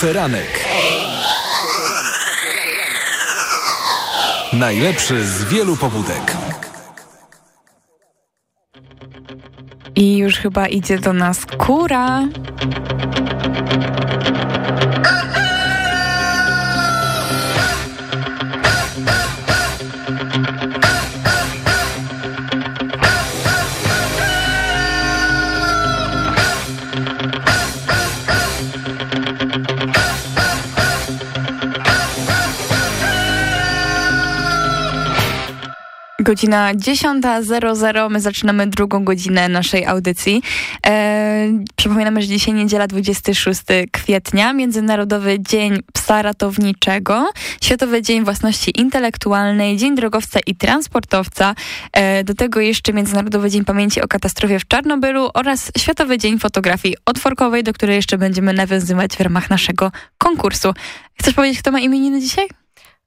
Feranek. Najlepszy z wielu pobudek. I już chyba idzie do nas kura. Godzina 10.00, my zaczynamy drugą godzinę naszej audycji. E, przypominamy, że dzisiaj niedziela 26 kwietnia, Międzynarodowy Dzień Psa Ratowniczego, Światowy Dzień Własności Intelektualnej, Dzień Drogowca i Transportowca, e, do tego jeszcze Międzynarodowy Dzień Pamięci o katastrofie w Czarnobylu oraz Światowy Dzień Fotografii Otworkowej, do której jeszcze będziemy nawiązywać w ramach naszego konkursu. Chcesz powiedzieć, kto ma imieniny dzisiaj?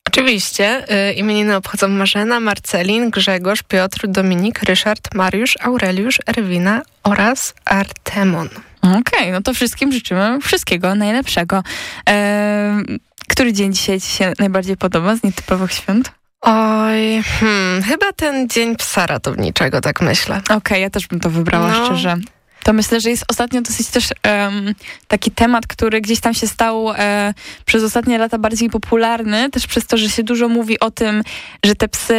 Oczywiście. Y, imieniny obchodzą Marzena, Marcelin, Grzegorz, Piotr, Dominik, Ryszard, Mariusz, Aureliusz, Erwina oraz Artemon. Okej, okay, no to wszystkim życzymy wszystkiego najlepszego. Eee, który dzień dzisiaj ci się najbardziej podoba z nietypowych świąt? Oj, hmm, chyba ten dzień psa ratowniczego, tak myślę. Okej, okay, ja też bym to wybrała, no. szczerze to myślę, że jest ostatnio dosyć też um, taki temat, który gdzieś tam się stał e, przez ostatnie lata bardziej popularny, też przez to, że się dużo mówi o tym, że te psy,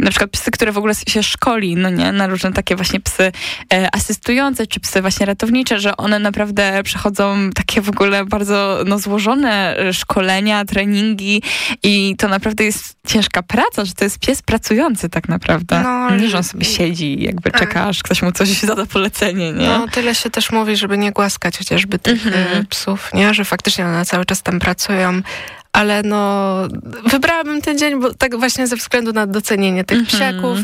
na przykład psy, które w ogóle się szkoli, no nie, na różne takie właśnie psy e, asystujące, czy psy właśnie ratownicze, że one naprawdę przechodzą takie w ogóle bardzo no, złożone e, szkolenia, treningi i to naprawdę jest ciężka praca, że to jest pies pracujący tak naprawdę. No, nie, że on sobie siedzi i jakby tak. czeka, aż ktoś mu coś zada polecenie, nie? No, tyle się też mówi, żeby nie głaskać chociażby tych mm-hmm. psów, nie? Że faktycznie one cały czas tam pracują, ale no wybrałabym ten dzień, bo tak właśnie ze względu na docenienie tych mm -hmm. psiaków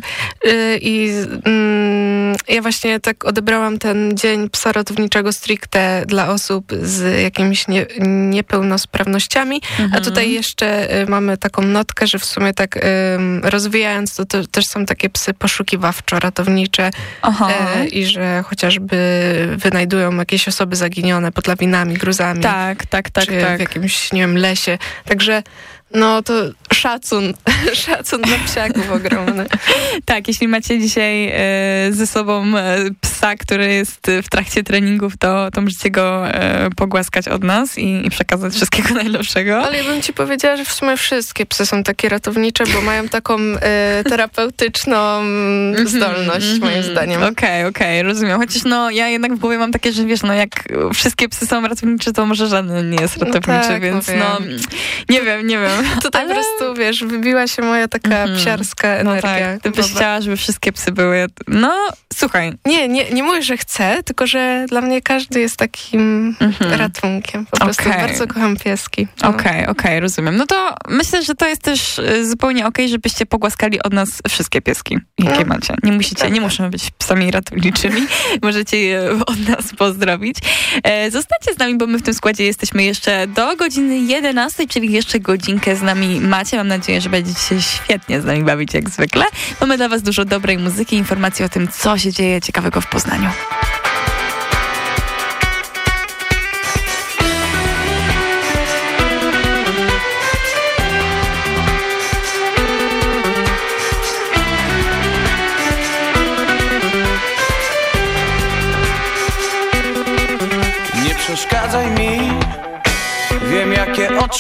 yy, i mm, ja właśnie tak odebrałam ten dzień psa ratowniczego stricte dla osób z jakimiś nie, niepełnosprawnościami, mm -hmm. a mhm. tutaj jeszcze y, mamy taką notkę, że w sumie tak y, rozwijając to, to, też są takie psy poszukiwawczo-ratownicze y, i że chociażby wynajdują jakieś osoby zaginione pod lawinami, gruzami. Tak, tak, tak. Czy tak. w jakimś, nie wiem, lesie. Także no to szacun, szacun dla psiaków ogromny. tak, jeśli macie dzisiaj e, ze sobą e, psa, który jest w trakcie treningów, to, to możecie go e, pogłaskać od nas i, i, przekazać wszystkiego najlepszego. Ale ja bym ci powiedziała, że w sumie wszystkie psy są takie ratownicze, bo mają taką e, terapeutyczną mhm, zdolność, -hmm, moim zdaniem. Okej, okay, okej, okay, rozumiem. Chociaż no, ja jednak w głowie mam takie, że wiesz, no jak wszystkie psy są ratownicze, to może żaden nie jest ratowniczy, no tak, więc no, nie wiem, nie wiem. Tutaj Ale... po prostu, wiesz, wybiła się moja taka mm psiarska energia. No tak. Ty byś chciała, żeby wszystkie psy były... No, słuchaj. Nie, nie, nie mówię, że chcę, tylko że dla mnie każdy jest takim mm -hmm. ratunkiem. Po prostu okay. bardzo kocham pieski. No. Okej, no. okej, okay, okay, rozumiem. No to myślę, że to jest też y, zupełnie okej, żebyście pogłaskali od nas wszystkie pieski, jakie no. macie. Nie musicie, nie muszą być psami ratowniczymi. Możecie je od nas pozdrowić. E, zostańcie z nami, bo my w tym składzie jesteśmy jeszcze do godziny 11, czyli jeszcze godzinkę z nami macie. Mam nadzieję, że będziecie się świetnie z nami bawić jak zwykle. Mamy dla Was dużo dobrej muzyki, informacji o tym, co się dzieje ciekawego w Poznaniu.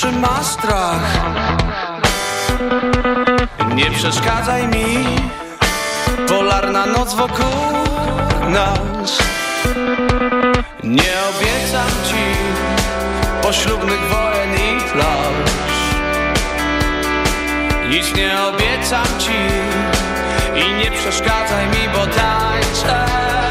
Oczy ma strach Nie przeszkadzaj mi Polarna noc wokół nas. Nie obiecam ci Poślubnych wojen i plaż. Nic nie obiecam ci I nie przeszkadzaj mi, bo tańczę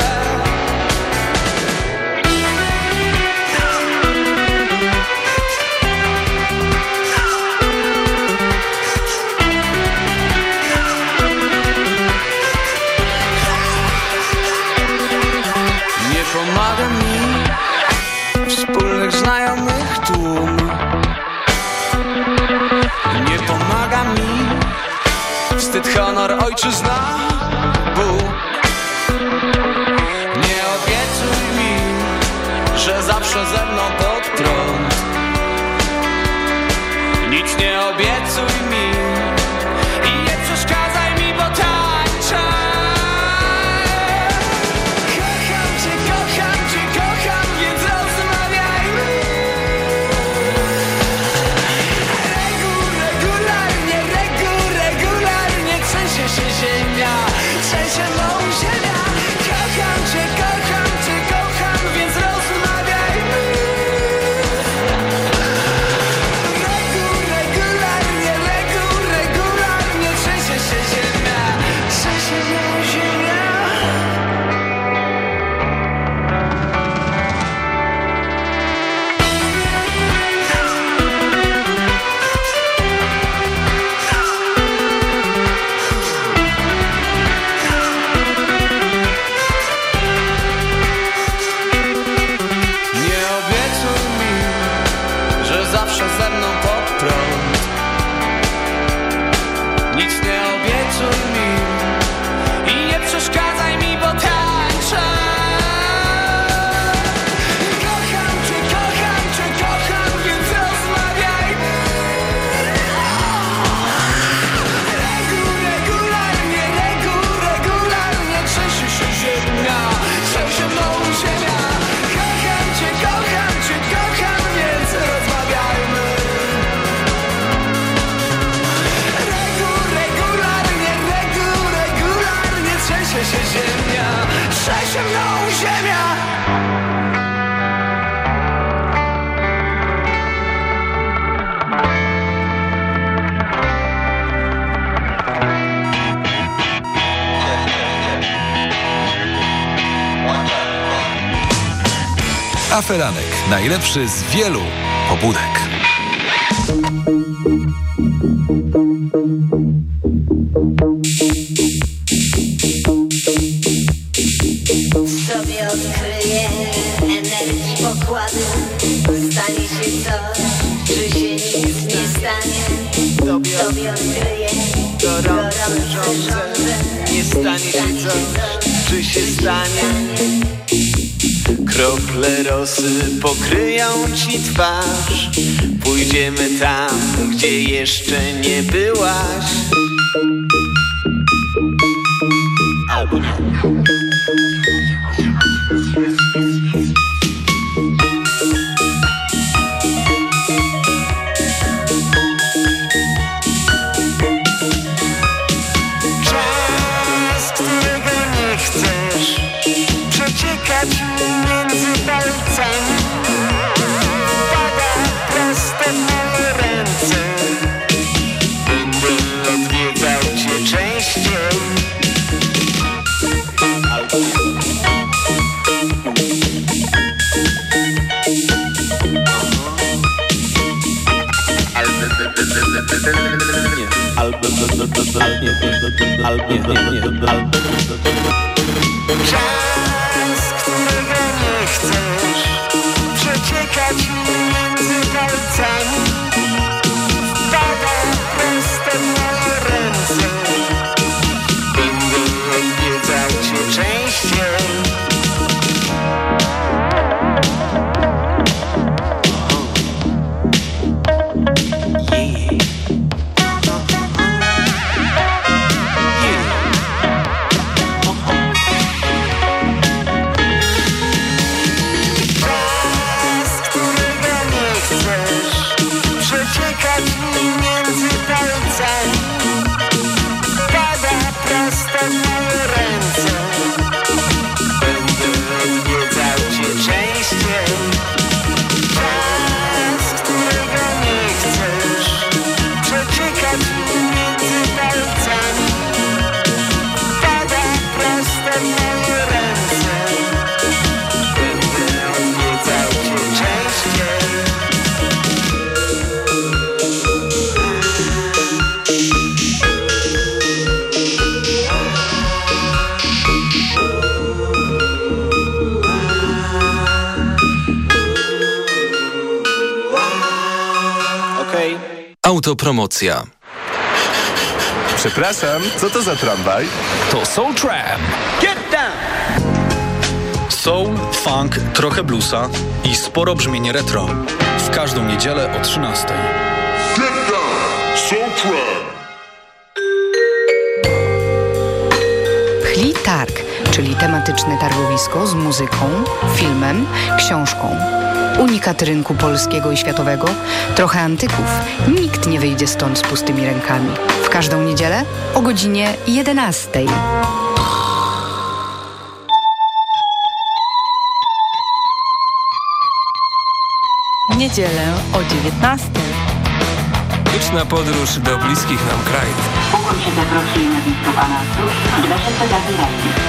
ojczyzna Bóg Aferanek. Najlepszy z wielu pobudek. Sobie odkryję energii Stanie się coś, czy się nic nie stanie? Tobie odkryję gorące Nie stanie się coś, czy się stanie Krople rosy pokryją ci twarz. Pójdziemy tam, gdzie jeszcze nie byłaś Autopromocja. Przepraszam, co to za tramwaj? To Soul Tram. Soul, funk, trochę bluesa i sporo brzmienie retro. W każdą niedzielę o 13. Pchli Targ, czyli tematyczne targowisko z muzyką, filmem, książką. Unikat rynku polskiego i światowego, trochę antyków. Nikt nie wyjdzie stąd z pustymi rękami. W każdą niedzielę o godzinie 11. Niedzielę o 19. Liczna podróż do bliskich nam krajów. Pokój się na?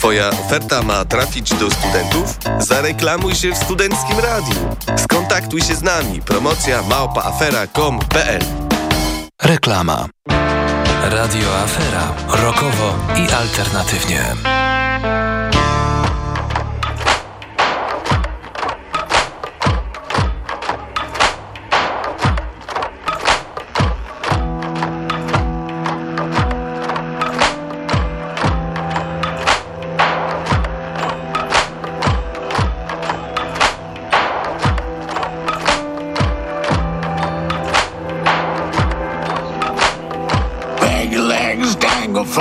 Twoja oferta ma trafić do studentów? Zareklamuj się w Studenckim Radiu. Skontaktuj się z nami. Promocja małpaafera.com.pl Reklama. Radio Afera. Rokowo i alternatywnie.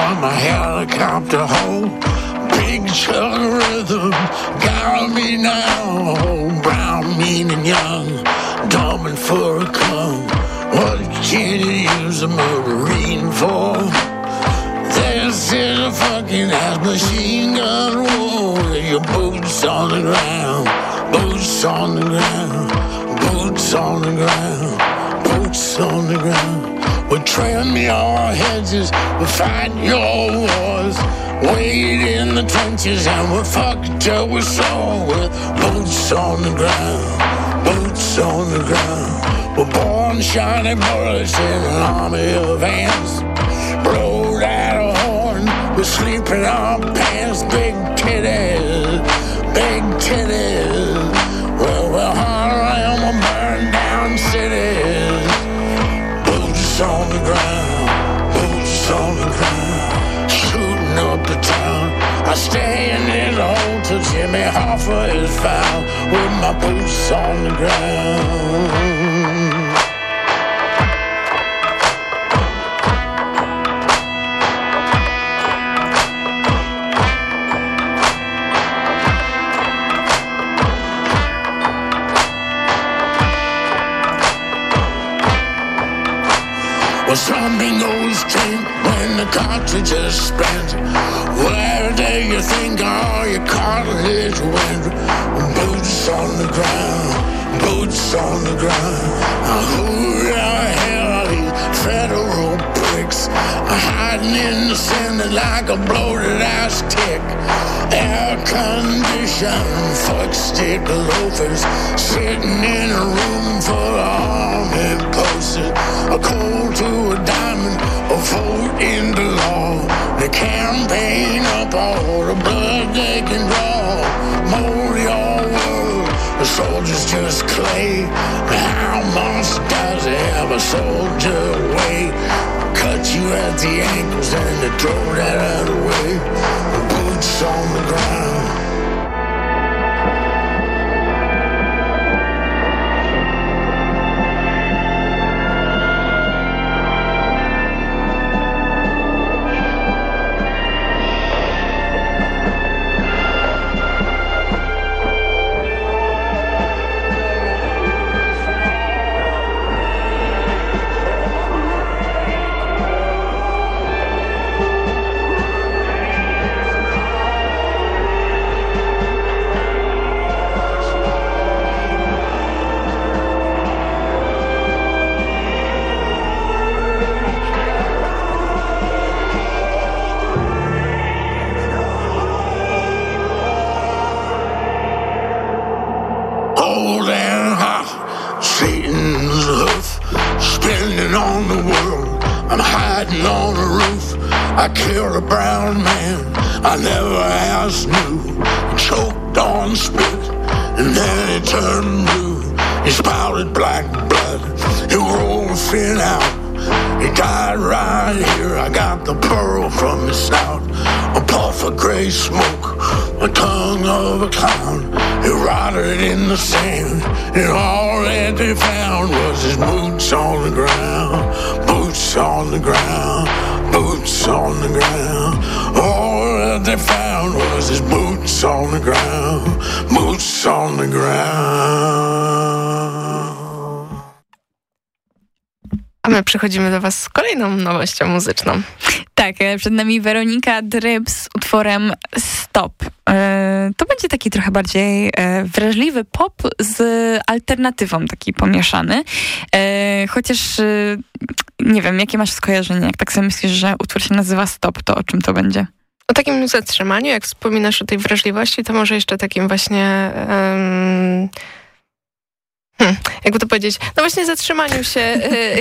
From a helicopter hole. Big of rhythm. Gotta be now. Brown, mean, and young. Dumbing for a cum. What can you use a marine for? This is a fucking ass machine gun war. Your boots on the ground. Boots on the ground. Boots on the ground. Boots on the ground. We trim your hedges, we fight your wars. Wait in the trenches and we're fuck till we're sore with boots on the ground, boots on the ground. We're born shining bullets in an army of ants. Blow that horn, we're sleeping on pants, big titties, big titties. Well, we're hard Boots on the ground, boots on the ground, shooting up the town. I stand in the hole till Jimmy Hoffa is found with my boots on the ground. The cartridge is spent. Where do you think all your cartilage went? Boots on the ground, boots on the ground. Now, who the hell are these federal pricks? Hiding in the sand like a bloated ass tick. Air conditioned fuck stick loafers sitting in a room full of army posters. A cold to a diamond, a vote in the law. The campaign up all the blood they can draw. Mold your world, the soldiers just clay. How much does a soldier weigh? Cut you at the ankles and they throw that out away. Boots on the ground. I killed a brown man I never asked knew. He choked on spit, and then he turned blue. He spouted black blood, he rolled thin out. He died right here. I got the pearl from his snout. A puff of gray smoke, a tongue of a clown. He rotted in the sand, and all that they found was his boots on the ground. Boots on the ground, boots on the ground. All that they found was his boots on the ground. Boots on the ground. A my przychodzimy do was z kolejną nowością muzyczną. Tak, e, przed nami Weronika Dryb z utworem Stop. E, To będzie taki trochę bardziej e, wrażliwy pop z alternatywą, taki pomieszany. Chociaż nie wiem, jakie masz skojarzenie, jak tak sobie myślisz, że utwór się nazywa Stop, to o czym to będzie? O takim zatrzymaniu, jak wspominasz o tej wrażliwości, to może jeszcze takim właśnie... em, Hmm, jakby to powiedzieć, no właśnie zatrzymaniu się. e,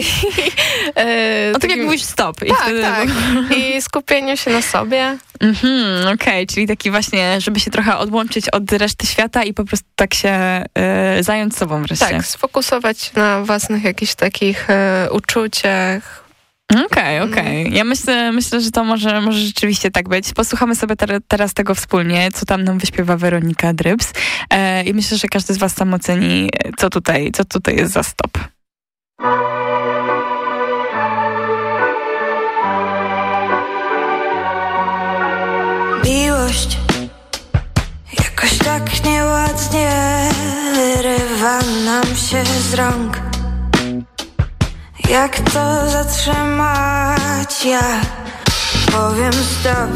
e, O tak jak mówisz stop. I tak, wtedy- tak. I skupieniu się na sobie. Mhm, okej, czyli taki właśnie, żeby się trochę odłączyć od reszty świata i po prostu tak się e, zająć sobą wreszcie. Tak, sfokusować na własnych jakichś takich e, uczuciach. Okej, okej. Ja myślę, myślę, że to może, może rzeczywiście tak być. Posłuchamy sobie ter- teraz tego wspólnie, co tam nam wyśpiewa Weronika Drybs. E, I myślę, że każdy z was sam oceni, co tutaj, co tutaj jest za stop. Miłość Jakoś tak nieładnie wyrywa nam się z rąk Jak to zatrzymać? Ja powiem stop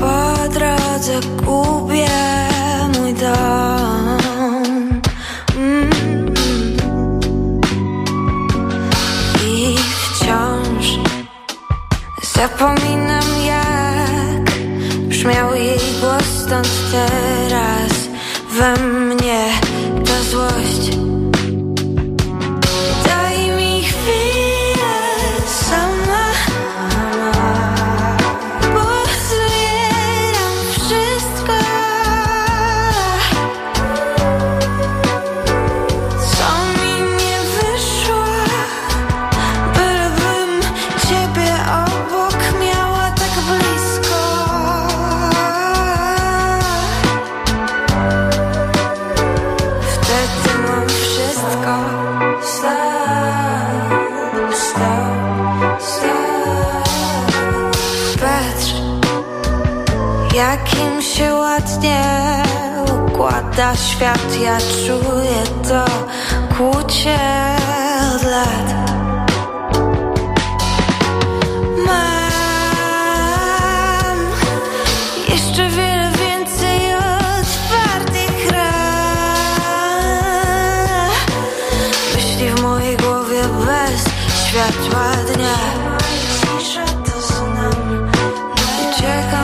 Po drodze gubię mój dom mm. I wciąż zapominam jak brzmiał jej głos stąd teraz we mnie ta złość ładnie układa świat Ja czuję to kłucie lat. Mam jeszcze wiele więcej otwartych ran. Myśli w mojej głowie bez światła dnia. Uciekam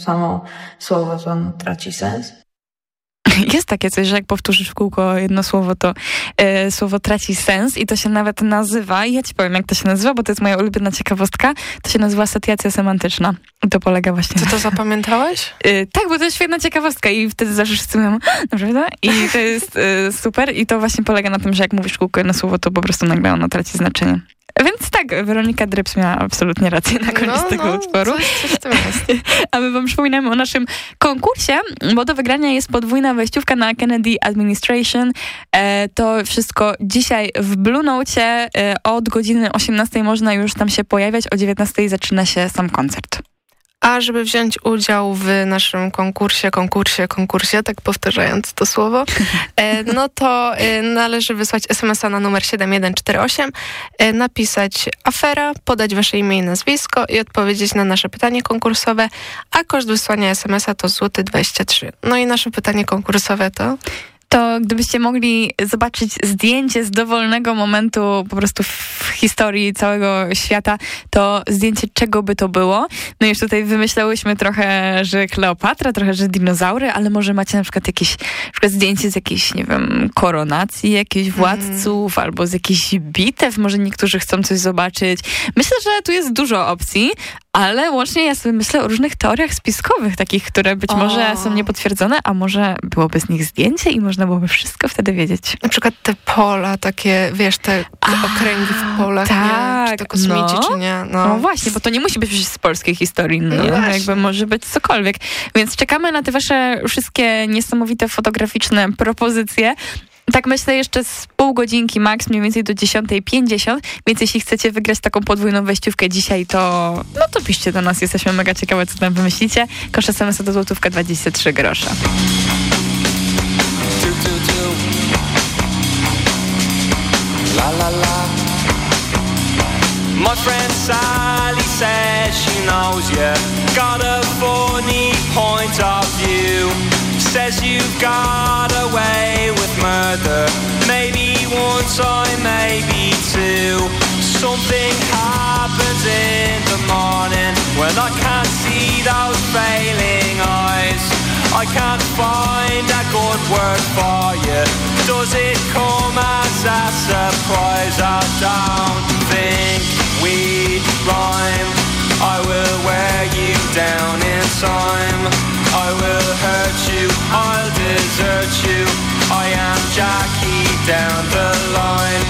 samo słowo, to ono traci sens? Jest takie coś, że jak powtórzysz w kółko jedno słowo, to e, słowo traci sens i to się nawet nazywa, i ja ci powiem, jak to się nazywa, bo to jest moja ulubiona ciekawostka, to się nazywa satiacja semantyczna. I to polega właśnie na... to zapamiętałeś? E, tak, bo to jest świetna ciekawostka i wtedy zawsze wszyscy mówią, naprawdę? I to jest e, super i to właśnie polega na tym, że jak mówisz w kółko jedno słowo, to po prostu nagle ono traci znaczenie. Więc tak, Weronika Dryps miała absolutnie rację na koniec No, tego no, utworu. coś- coś. A my wam przypominamy o naszym konkursie, bo do wygrania jest podwójna wejściówka na Kennedy Administration. E, to wszystko dzisiaj w Blue Note. E, od godziny 18 można już tam się pojawiać, o 19 zaczyna się sam koncert. A żeby wziąć udział w naszym konkursie, konkursie, konkursie, tak powtarzając to słowo, e, no to e, należy wysłać SMS-a na numer 7148, e, napisać afera, podać wasze imię i nazwisko i odpowiedzieć na nasze pytanie konkursowe, a koszt wysłania SMS-a to złoty 23. No i nasze pytanie konkursowe to... to gdybyście mogli zobaczyć zdjęcie z dowolnego momentu po prostu w historii całego świata, to zdjęcie czego by to było? No już tutaj wymyślałyśmy trochę, że Kleopatra, trochę, że dinozaury, ale może macie na przykład jakieś na przykład zdjęcie z jakiejś, nie wiem, koronacji jakichś władców albo z jakichś bitew, może niektórzy chcą coś zobaczyć. Myślę, że tu jest dużo opcji, ale łącznie ja sobie myślę o różnych teoriach spiskowych, takich, które być O. może są niepotwierdzone, a może byłoby z nich zdjęcie i można byłoby wszystko wtedy wiedzieć. Na przykład te pola, takie, wiesz, te, te okręgi w polach, nie? tak, czy to kosmici, no. czy nie. No. No. właśnie, bo to nie musi być z polskiej historii, No nie? właśnie. jakby może być cokolwiek. Więc czekamy na te wasze wszystkie niesamowite fotograficzne propozycje. Tak myślę jeszcze z pół godzinki max, mniej więcej do 10.50, więc jeśli chcecie wygrać taką podwójną wejściówkę dzisiaj, to no to piszcie do nas, jesteśmy mega ciekawe, co tam wymyślicie. Koszt SMS to złotówka 23 grosze. La la la. My friend Sally says she knows you. Got a funny point of view. Says you've got away with murder. Maybe one time, maybe two. Something happens in the morning when I can't see those failing eyes. I can't find a good word for you. Does it come as a surprise? I don't think we'd rhyme. I will wear you down in time. I will hurt you, I'll desert you. I am Jackie down the line.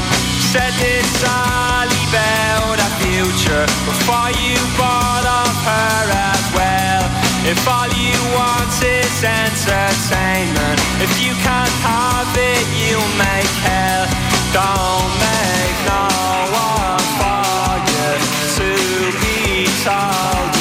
Said this Sally about a future before you bought off her as well. If all you want is entertainment, if you can't have it, you'll make hell. Don't make no one for you to be told,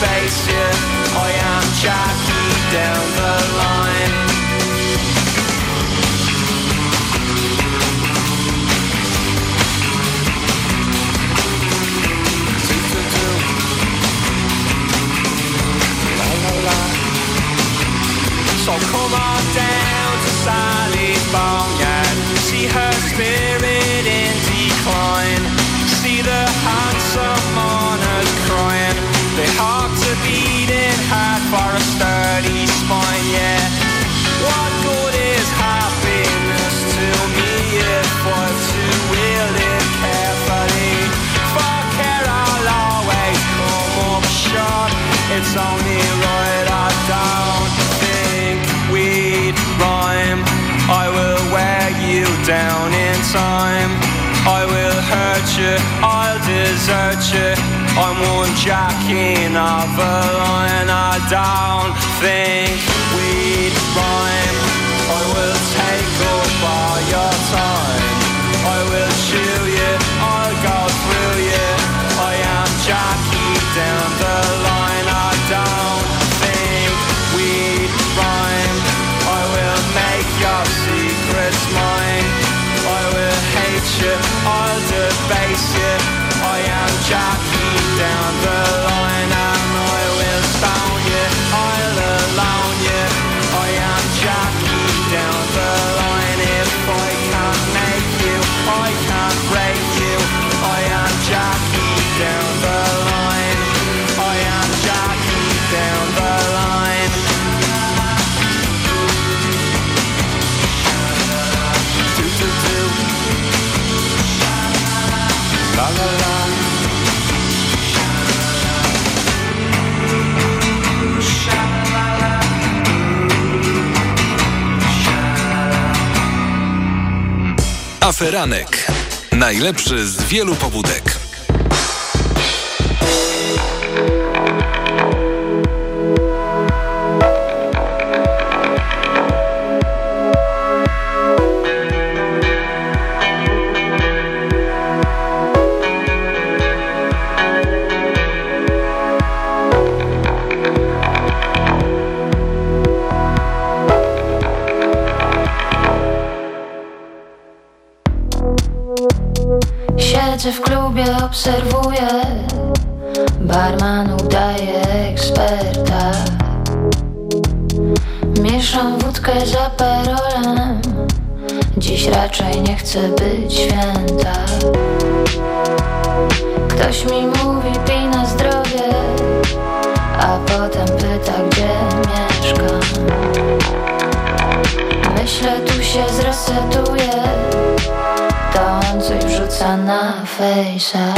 You. I am Jackie I'm one jacking of a line I don't think Aferanek. Najlepszy z wielu pobudek. Na fejsa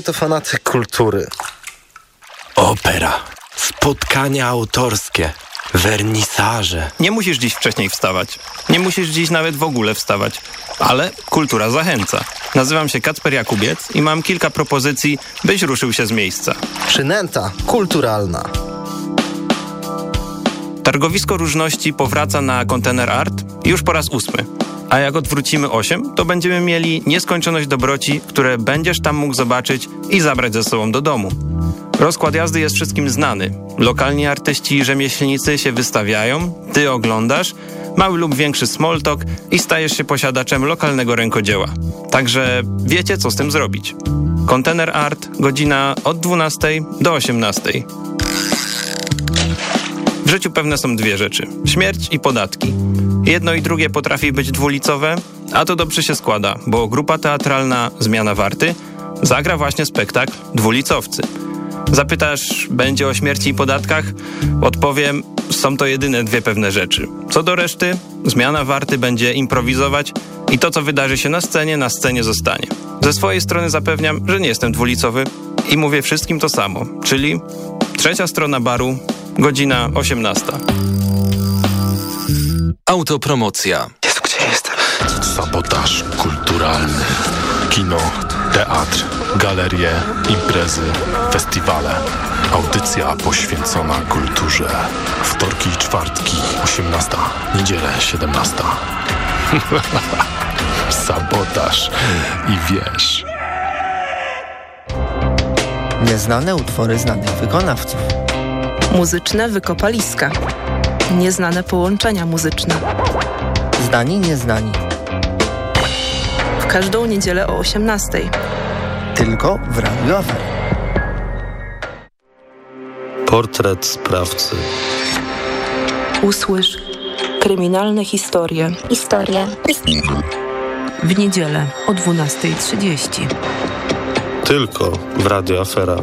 stary to fanatyk kultury. Opera, spotkania autorskie, wernisaże. Nie musisz dziś wcześniej wstawać. Nie musisz dziś nawet w ogóle wstawać. Ale kultura zachęca. Nazywam się Kacper Jakubiec i mam kilka propozycji, byś ruszył się z miejsca. Przynęta kulturalna. Targowisko Różności powraca na Container Art już po raz ósmy. A jak odwrócimy osiem, to będziemy mieli nieskończoność dobroci, które będziesz tam mógł zobaczyć i zabrać ze sobą do domu. Rozkład jazdy jest wszystkim znany. Lokalni artyści i rzemieślnicy się wystawiają, ty oglądasz, mały lub większy small talk i stajesz się posiadaczem lokalnego rękodzieła. Także wiecie, co z tym zrobić. Container Art, godzina od 12 do 18. W życiu pewne są dwie rzeczy: śmierć i podatki. Jedno i drugie potrafi być dwulicowe, a to dobrze się składa, bo grupa teatralna Zmiana Warty zagra właśnie spektakl Dwulicowcy. Zapytasz, będzie o śmierci i podatkach? Odpowiem, są to jedyne dwie pewne rzeczy. Co do reszty, Zmiana Warty będzie improwizować i to, co wydarzy się na scenie, na scenie zostanie. Ze swojej strony zapewniam, że nie jestem dwulicowy i mówię wszystkim to samo, czyli trzecia strona baru, godzina 18. Autopromocja. Jezu, gdzie jestem? Sabotaż kulturalny. Kino, teatr, galerie, imprezy, festiwale. Audycja poświęcona kulturze. Wtorki i czwartki, 18. Niedzielę, 17. Sabotaż i wiesz. Nieznane utwory znanych wykonawców. Muzyczne wykopaliska. Nieznane połączenia muzyczne. Znani, nieznani. W każdą niedzielę o 18. Tylko w Radio Afera. Portret sprawcy. Usłysz kryminalne historie. Historie. W niedzielę o 12.30. Tylko w Radio Afera.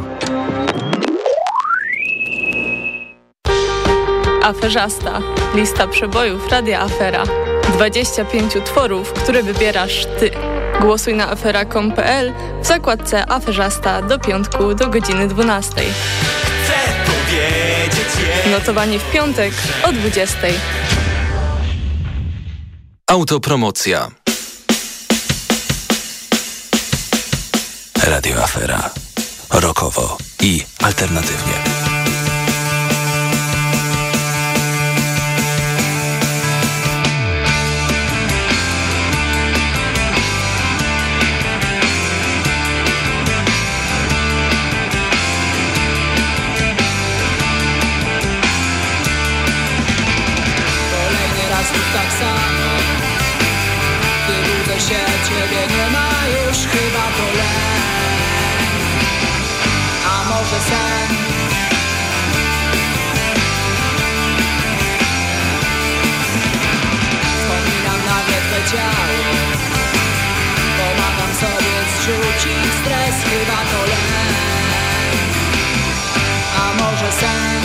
Aferzasta. Lista przebojów Radia Afera. 25 utworów, które wybierasz ty. Głosuj na afera.com.pl w zakładce Aferzasta do piątku do godziny 12. Notowanie w piątek o 20. Autopromocja. Radio Afera. Rokowo i alternatywnie. Pomagam sobie zrzucić stres Chyba to lęk A może sen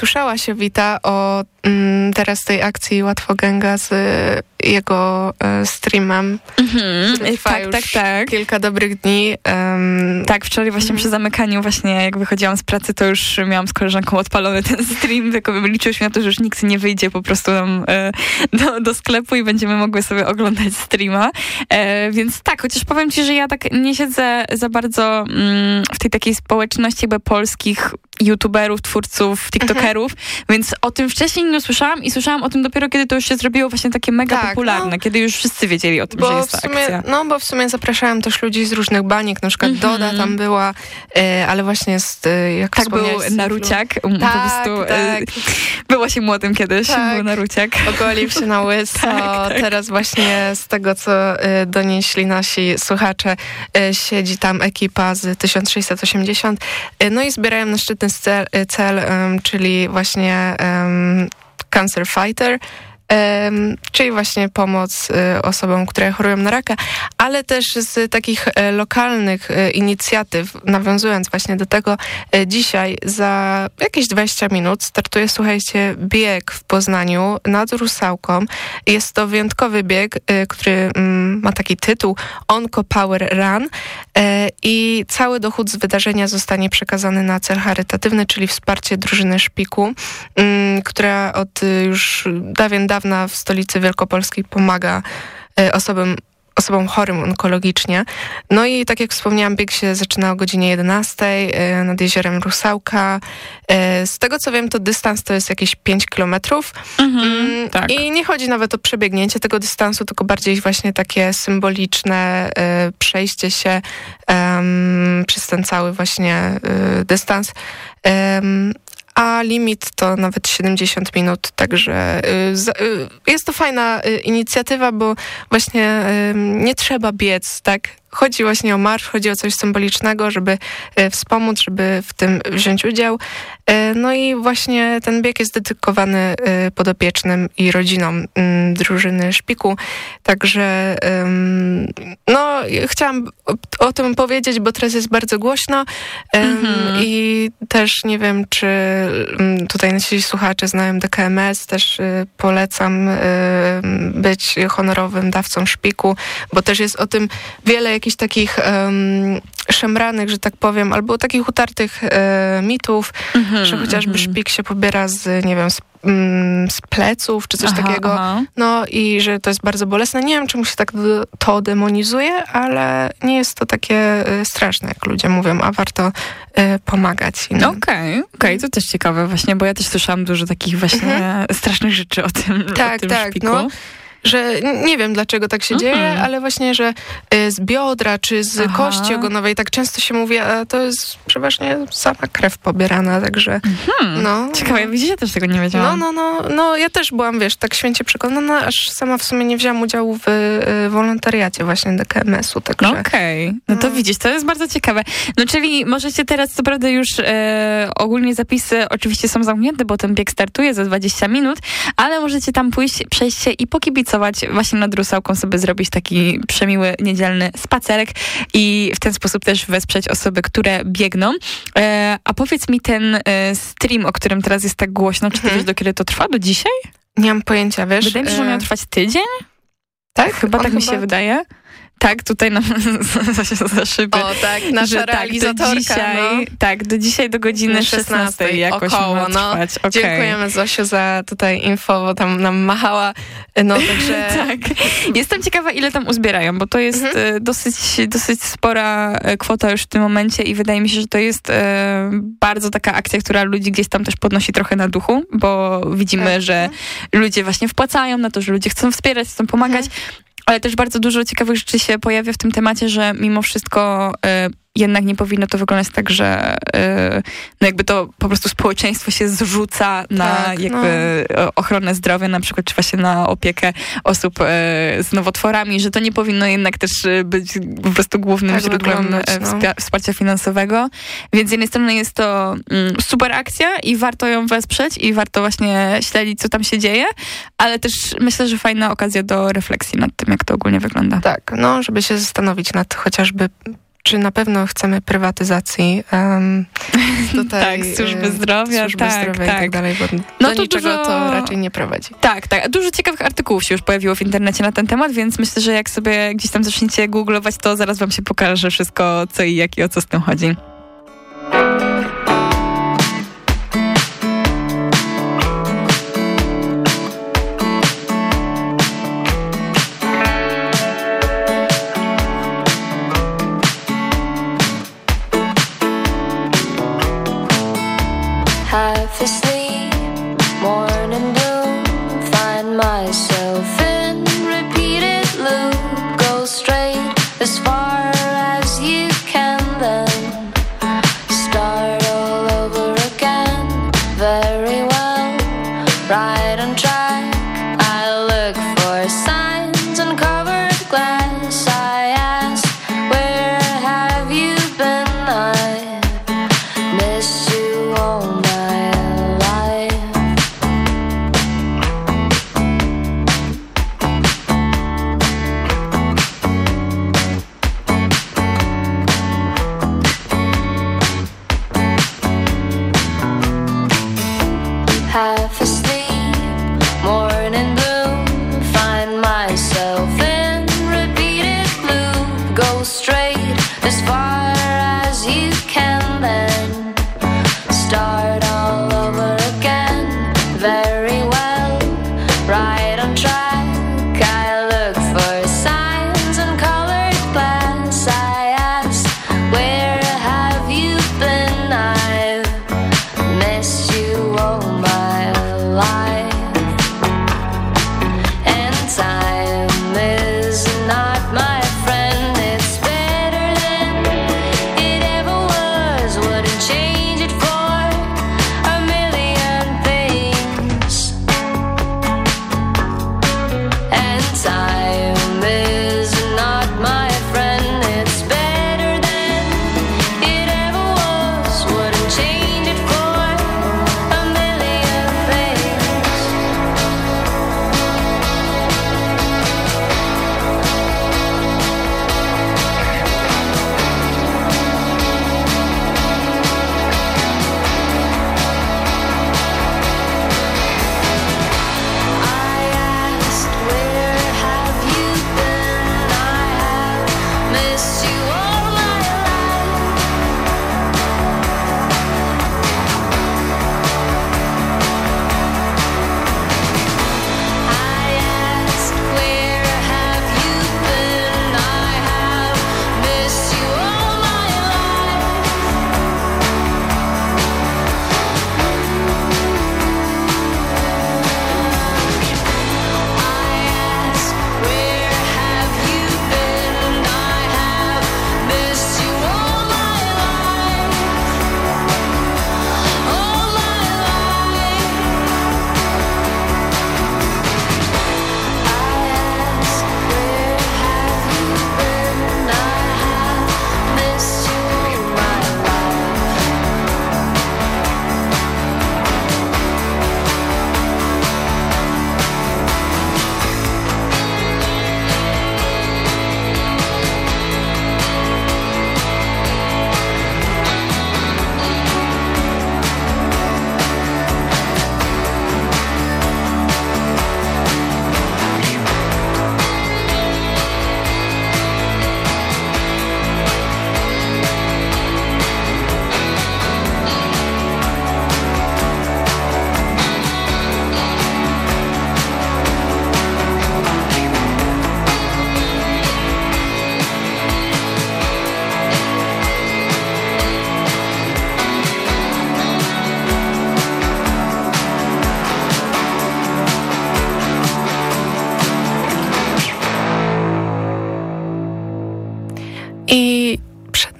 y, słyszałaś, Wita, o mm, teraz tej akcji Łatwogęga z y, jego y, streamem. Mhm, trwa tak, tak, tak. Kilka dobrych dni. em, Tak, wczoraj właśnie przy zamykaniu właśnie jak wychodziłam z pracy, to już miałam z koleżanką odpalony ten stream, tylko liczyłyśmy na to, że już nikt nie wyjdzie po prostu nam e, do, do sklepu i będziemy mogły sobie oglądać streama. E, więc tak, chociaż powiem ci, że ja tak nie siedzę za bardzo mm, w tej takiej społeczności jakby polskich youtuberów, twórców, tiktokerów, więc o tym wcześniej nie słyszałam i słyszałam o tym dopiero, kiedy to już się zrobiło właśnie takie mega Tak, popularne, no. kiedy już wszyscy wiedzieli o tym, że jest ta sumie, akcja. no bo w sumie zapraszałam też ludzi z różnych baniek, na przykład Mhm. Doda tam była, e, ale właśnie jest, e, jak Tak był z Naruciak, m, po prostu tak. e, było się młodym kiedyś, Tak. był Naruciak. Ogolił się na łyso. Tak, tak. Teraz właśnie z tego, co e, donieśli nasi słuchacze, siedzi tam ekipa z 1680. E, No i zbierają na szczytny cel, cel czyli właśnie Cancer Fighter. Czyli właśnie pomoc e, osobom, które chorują na raka, ale też z takich e, lokalnych e, inicjatyw, nawiązując właśnie do tego, e, dzisiaj za jakieś 20 minut startuje, słuchajcie, bieg w Poznaniu nad Rusałką. Jest to wyjątkowy bieg, który mm, ma taki tytuł Onco Power Run i cały dochód z wydarzenia zostanie przekazany na cel charytatywny, czyli wsparcie drużyny Szpiku, mm, która od y, już dawien dawna w stolicy Wielkopolskiej pomaga e, osobom osobom chorym onkologicznie. No i tak jak wspomniałam, bieg się zaczyna o godzinie 11 e, nad jeziorem Rusałka. E, Z tego co wiem, to dystans to jest jakieś 5 kilometrów. Mm, tak. I nie chodzi nawet o przebiegnięcie tego dystansu, tylko bardziej właśnie takie symboliczne przejście się przez ten cały właśnie dystans. A limit to nawet 70 minut, także y, y, jest to fajna y, inicjatywa, bo właśnie nie trzeba biec, tak? Chodzi właśnie o marsz, chodzi o coś symbolicznego, żeby y, wspomóc, żeby w tym wziąć udział. Y, No i właśnie ten bieg jest dedykowany y, podopiecznym i rodzinom mm, drużyny Szpiku, także no chciałam o, tym powiedzieć, bo teraz jest bardzo głośno Mhm. i też nie wiem, czy ym, tutaj nasi słuchacze znają DKMS, też y, polecam y, być honorowym dawcą szpiku, bo też jest o tym wiele jakichś takich um, szemranych, że tak powiem, albo takich utartych e, mitów, Mhm, że chociażby szpik się pobiera z, nie wiem, z, mm, z pleców, czy coś Aha, takiego. aha. No i że to jest bardzo bolesne. Nie wiem, czemu się tak to demonizuje, ale nie jest to takie e, straszne, jak ludzie mówią, a warto e, pomagać innym. Okej, okej, to też ciekawe właśnie, bo ja też słyszałam dużo takich właśnie strasznych rzeczy o tym, o Tak, tym tak, szpiku. no. Że nie wiem, dlaczego tak się Mhm. dzieje, ale właśnie, że y, z biodra czy z Aha. kości ogonowej tak często się mówi, a to jest przeważnie sama krew pobierana, także Hmm, no. Ciekawe, widzicie, też tego nie No, wiedziałam. no, no, no, ja też byłam, wiesz, tak święcie przekonana, aż sama w sumie nie wzięłam udziału w y, wolontariacie właśnie DKMS-u, także... No Okej, no to widzisz, to jest bardzo ciekawe. No czyli możecie teraz, co prawda już e, ogólnie zapisy oczywiście są zamknięte, bo ten bieg startuje za 20 minut, ale możecie tam pójść, przejść się i pokibicować właśnie nad Rusałką, sobie zrobić taki przemiły, niedzielny spacerek i w ten sposób też wesprzeć osoby, które biegną. E, a powiedz mi ten e, stream, o którym teraz jest tak głośno, czy ty wiesz, do kiedy to trwa? Do dzisiaj? Nie mam pojęcia, wiesz... Wydaje mi się, że e, miał trwać tydzień? Tak? Chyba On tak mi chyba- się wydaje. Tak, tutaj nam za, szyby. O, tak, nasza że realizatorka, Tak, do dzisiaj, no. tak, do dzisiaj do godziny 16 jakoś około, ma no. trwać. Okej. Dziękujemy Zosiu za tutaj info, bo tam nam machała, no także... tak. Jestem ciekawa, ile tam uzbierają, bo to jest Mhm. e, dosyć, dosyć spora e, kwota już w tym momencie i wydaje mi się, że to jest e, bardzo taka akcja, która ludzi gdzieś tam też podnosi trochę na duchu, bo widzimy, że ludzie właśnie wpłacają na to, że ludzie chcą wspierać, chcą pomagać, ale też bardzo dużo ciekawych rzeczy się pojawia w tym temacie, że mimo wszystko e, jednak nie powinno to wyglądać tak, że e, no jakby to po prostu społeczeństwo się zrzuca na Tak, jakby e, ochronę zdrowia, na przykład, czy właśnie na opiekę osób e, z nowotworami, że to nie powinno jednak też e, być po prostu głównym Tak źródłem no. wsparcia finansowego. Więc z jednej strony jest to mm, super akcja i warto ją wesprzeć i warto właśnie śledzić, co tam się dzieje, ale też myślę, że fajna okazja do refleksji nad tym, jak to ogólnie wygląda. Tak, no, żeby się zastanowić nad chociażby, czy na pewno chcemy prywatyzacji um, tutaj, Tak, służby zdrowia, służby tak, zdrowia i tak. tak dalej, bo No do to niczego dużo- to raczej nie prowadzi. Tak, tak. Dużo ciekawych artykułów się już pojawiło w internecie na ten temat, więc myślę, że jak sobie gdzieś tam zaczniecie googlować, to zaraz wam się pokaże wszystko, co i jak i o co z tym chodzi.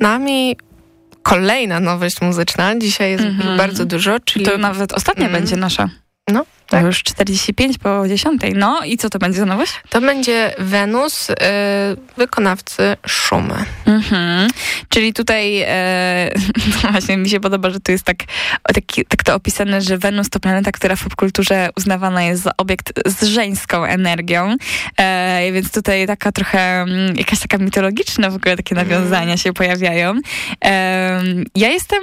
Nami kolejna nowość muzyczna. Dzisiaj jest Mhm. bardzo dużo, czyli... To nawet ostatnia Mm. będzie nasza. To już 45 po 10. No i co to będzie za nowość? To będzie Wenus, y, wykonawcy Szumy. Mhm. Czyli tutaj e, no właśnie mi się podoba, że tu jest tak, taki, tak to opisane, że Wenus to planeta, która w popkulturze uznawana jest za obiekt z żeńską energią. E, więc tutaj taka trochę mm, jakaś taka mitologiczna w ogóle takie nawiązania się pojawiają. E, ja jestem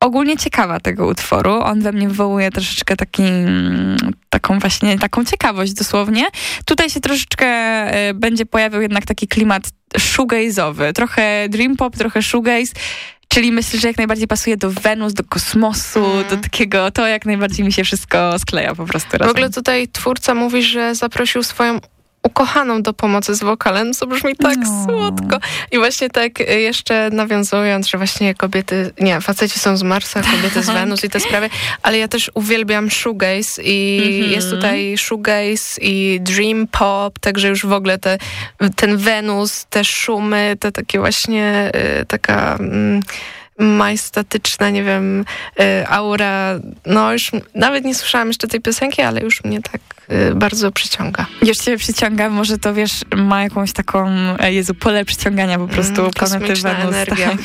ogólnie ciekawa tego utworu. On we mnie wywołuje troszeczkę taki, mm, taką właśnie, taką ciekawość dosłownie. Tutaj się troszeczkę e, będzie pojawiał jednak taki klimat shoegaze'owy. Trochę dream pop, trochę shoegaze. Czyli myślę, że jak najbardziej pasuje do Wenus, do kosmosu, do takiego, to jak najbardziej mi się wszystko skleja po prostu W razem. ogóle tutaj twórca mówi, że zaprosił swoją ukochaną do pomocy z wokalem, co brzmi tak No. słodko. I właśnie tak y, jeszcze nawiązując, że właśnie kobiety, nie, faceci są z Marsa, kobiety z Wenus i te sprawy, ale ja też uwielbiam shoegaze i Mhm. jest tutaj shoegaze i dream pop, także już w ogóle te, ten Wenus, te szumy, te takie właśnie y, taka... Mm, majestatyczna, nie wiem, y, aura. No już nawet nie słyszałam jeszcze tej piosenki, ale już mnie tak bardzo przyciąga. Już cię przyciąga, może to wiesz, ma jakąś taką, e, Jezu, pole przyciągania po prostu Mm, planety Wenus. energia. Tak.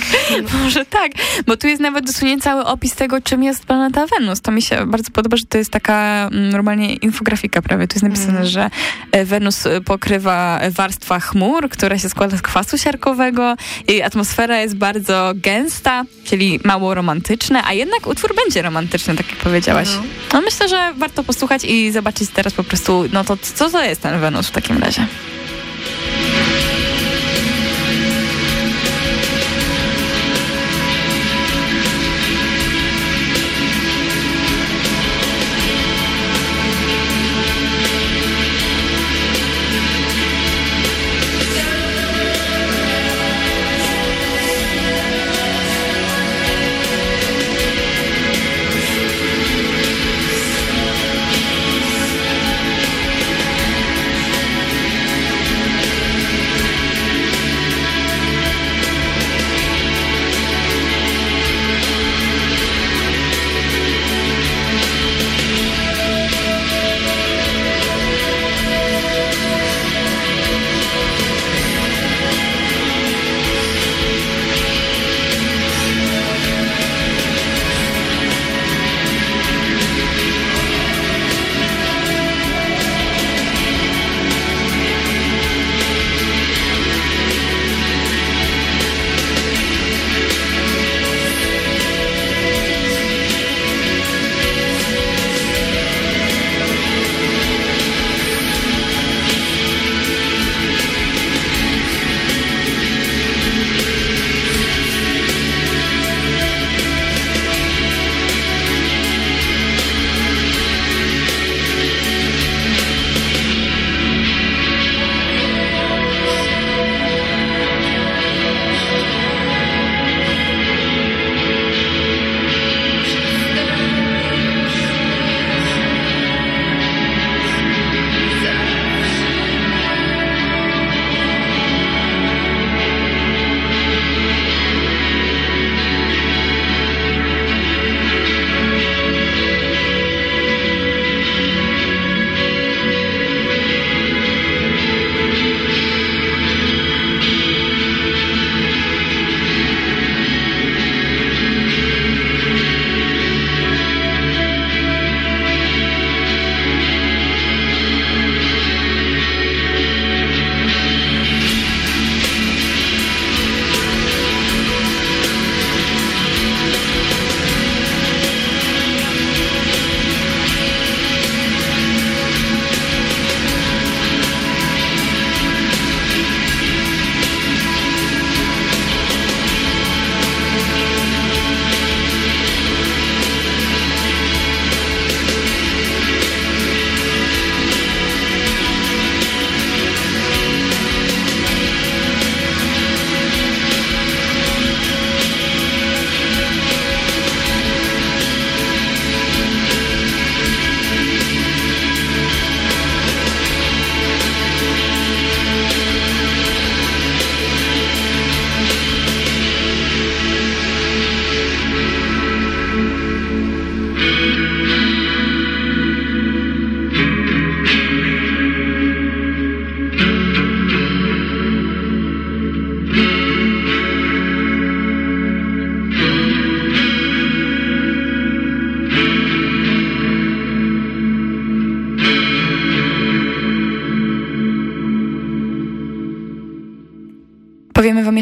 Może tak, bo tu jest nawet dosłownie cały opis tego, czym jest planeta Wenus. To mi się bardzo podoba, że to jest taka mm, normalnie infografika prawie. Tu jest napisane, Mm. że e, Wenus pokrywa warstwa chmur, która się składa z kwasu siarkowego. Jej atmosfera jest bardzo gęsta, czyli mało romantyczna, a jednak utwór będzie romantyczny, tak jak powiedziałaś. No. No myślę, że warto posłuchać i zobaczyć teraz po prostu, no to co to jest ten Wenus w takim razie.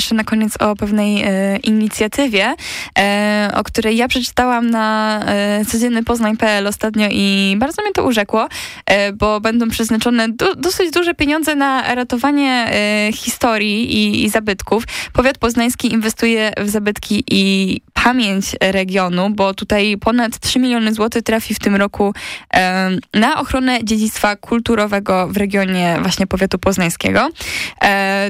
Jeszcze na koniec o pewnej e, inicjatywie, e, o której ja przeczytałam na e, codzienny Poznań.pl ostatnio i bardzo mnie to urzekło, e, bo będą przeznaczone do, dosyć duże pieniądze na ratowanie e, historii i, i zabytków. Powiat poznański inwestuje w zabytki i pamięć regionu, bo tutaj ponad 3 miliony złotych trafi w tym roku e, na ochronę dziedzictwa kulturowego w regionie właśnie powiatu poznańskiego.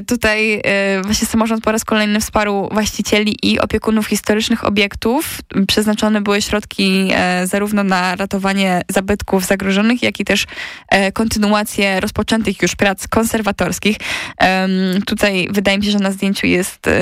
Tutaj właśnie samorząd po raz kolejny wsparł właścicieli i opiekunów historycznych obiektów. Przeznaczone były środki zarówno na ratowanie zabytków zagrożonych, jak i też e, kontynuację rozpoczętych już prac konserwatorskich. Tutaj wydaje mi się, że na zdjęciu jest e,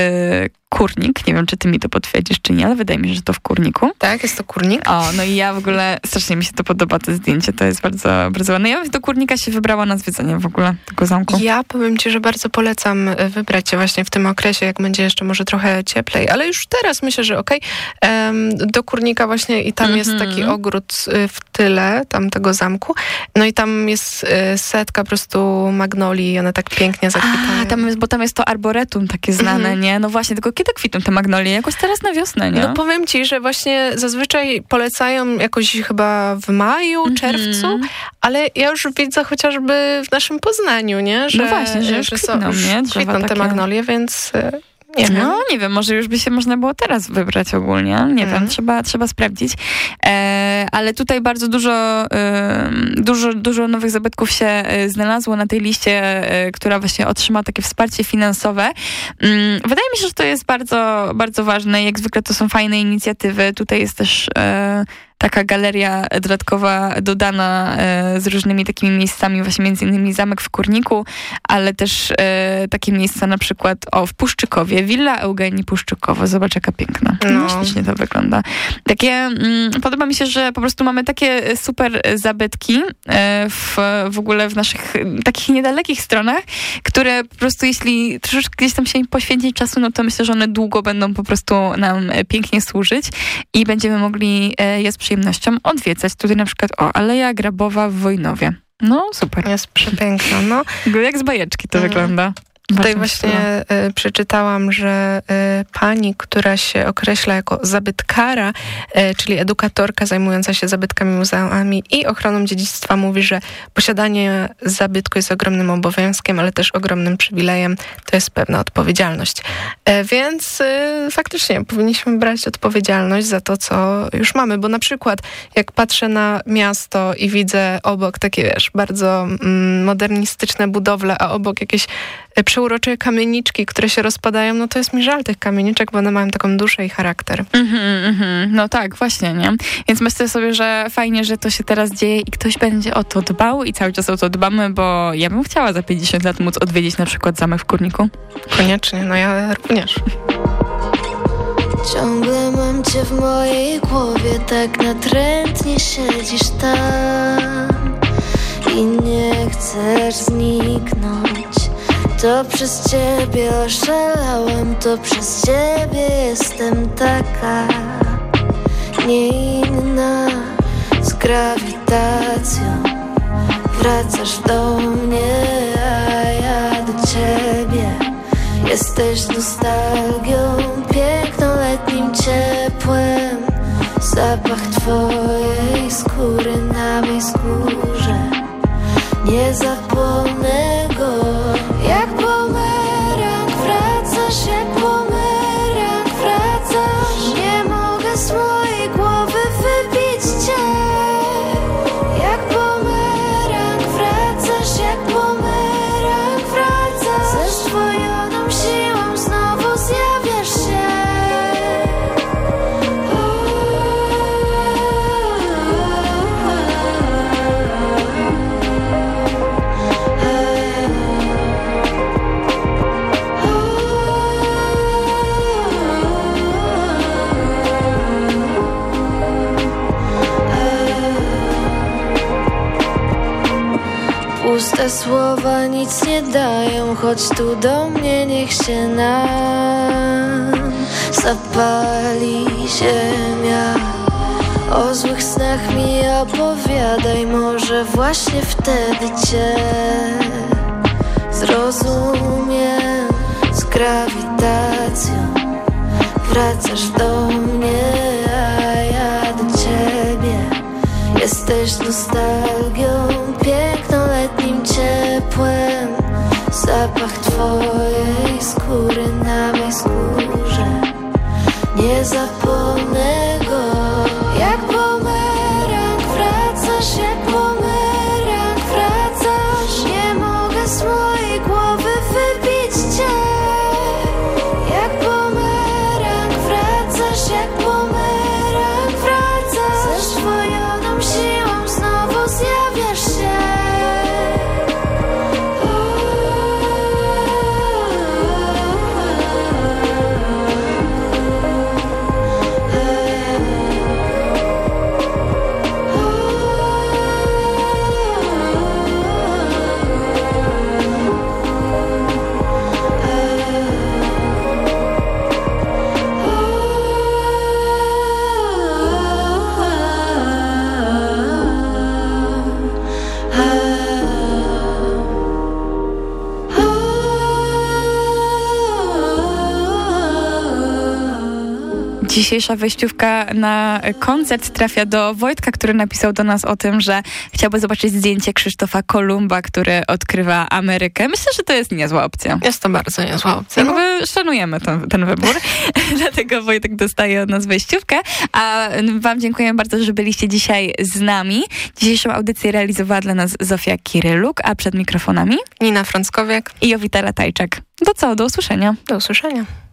kurnik. Nie wiem, czy ty mi to potwierdzisz, czy nie, ale wydaje mi się, że to w kurniku. Tak, jest to kurnik. O, no i ja w ogóle, strasznie mi się to podoba, to zdjęcie, to jest bardzo, bardzo ładne. Ja do kurnika się wybrała na zwiedzanie w ogóle tego zamku. Ja powiem ci, że bardzo polecam e, wybrać się właśnie w tym okresie, jak będzie jeszcze może trochę cieplej, ale już teraz myślę, że okej. Em, do Kurnika właśnie i tam jest Mhm. taki ogród y, w tyle tam tego zamku. No i tam jest y, setka po prostu magnolii i one tak pięknie zakwitają. A, tam jest, bo tam jest to arboretum takie znane, Mhm. nie? No właśnie, tylko kiedy kwitną te magnolie? Jakoś teraz na wiosnę, nie? No powiem ci, że właśnie zazwyczaj polecają jakoś chyba w maju, Mhm. czerwcu, ale ja już widzę chociażby w naszym Poznaniu, nie? Że, No właśnie, że już są, kwitną, już nie? Drzewa kwitną te takie. magnolie, więc nie wiem. No, nie wiem, może już by się można było teraz wybrać ogólnie. Nie Mhm. wiem, trzeba, trzeba sprawdzić. E, ale tutaj bardzo dużo, e, dużo, dużo nowych zabytków się e, znalazło na tej liście, e, która właśnie otrzyma takie wsparcie finansowe. Mm, wydaje mi się, że to jest bardzo, bardzo ważne. Jak zwykle to są fajne inicjatywy. Tutaj jest też e, taka galeria dodatkowa dodana e, z różnymi takimi miejscami, właśnie między innymi zamek w Kurniku, ale też e, takie miejsca na przykład o, w Puszczykowie, Willa Eugenii Puszczykowa. Zobacz, jaka piękna. No. No. Ślicznie to wygląda. Takie, mm, podoba mi się, że po prostu mamy takie super zabytki e, w, w ogóle w naszych takich niedalekich stronach, które po prostu jeśli troszeczkę gdzieś tam się im poświęcić czasu, no to myślę, że one długo będą po prostu nam pięknie służyć i będziemy mogli je z przyjemnością odwiedzać. Tutaj na przykład, o, Aleja Grabowa w Wojnowie. No, super. Jest przepiękna, no. Jak z bajeczki to Mhm. wygląda. Tutaj właśnie y, przeczytałam, że y, pani, która się określa jako zabytkara, y, czyli edukatorka zajmująca się zabytkami, muzeami i ochroną dziedzictwa, mówi, że posiadanie zabytku jest ogromnym obowiązkiem, ale też ogromnym przywilejem. To jest pewna odpowiedzialność. Więc faktycznie powinniśmy brać odpowiedzialność za to, co już mamy, bo na przykład jak patrzę na miasto i widzę obok takie, wiesz, bardzo mm, modernistyczne budowle, a obok jakieś przeurocze kamieniczki, które się rozpadają, no to jest mi żal tych kamieniczek, bo one mają taką duszę i charakter. Mhm, mhm. No tak, właśnie, nie? Więc myślę sobie, że fajnie, że to się teraz dzieje i ktoś będzie o to dbał i cały czas o to dbamy, bo ja bym chciała za 50 lat móc odwiedzić na przykład zamek w Kurniku. Koniecznie, no ja również. Ciągle mam cię w mojej głowie, tak natrętnie siedzisz tam i nie chcesz zniknąć. To przez ciebie oszalałam, to przez ciebie jestem taka nie inna z grawitacją. Wracasz do mnie, a ja do ciebie. Jesteś nostalgią, piękną letnim ciepłem Zapach twojej skóry na mej skórze Nie zapomnę go słowa nic nie dają, choć tu do mnie niech się nam zapali ziemia. O złych snach mi opowiadaj, może właśnie wtedy cię zrozumiem. Z grawitacją Wracasz do mnie, a ja do ciebie. Jesteś nostalgią, Zapach twojej skóry na mej skórze. Nie zapomnę Dzisiejsza wejściówka na koncert trafia do Wojtka, który napisał do nas o tym, że chciałby zobaczyć zdjęcie Krzysztofa Kolumba, który odkrywa Amerykę. Myślę, że to jest niezła opcja. Jest to bardzo niezła opcja. Jakby szanujemy ten, ten wybór. Dlatego Wojtek dostaje od nas wejściówkę. A wam dziękuję bardzo, że byliście dzisiaj z nami. Dzisiejszą audycję realizowała dla nas Zofia Kiryluk, a przed mikrofonami Nina Frąckowiak. i Jowita Ratajczak. Do co? Do usłyszenia. Do usłyszenia.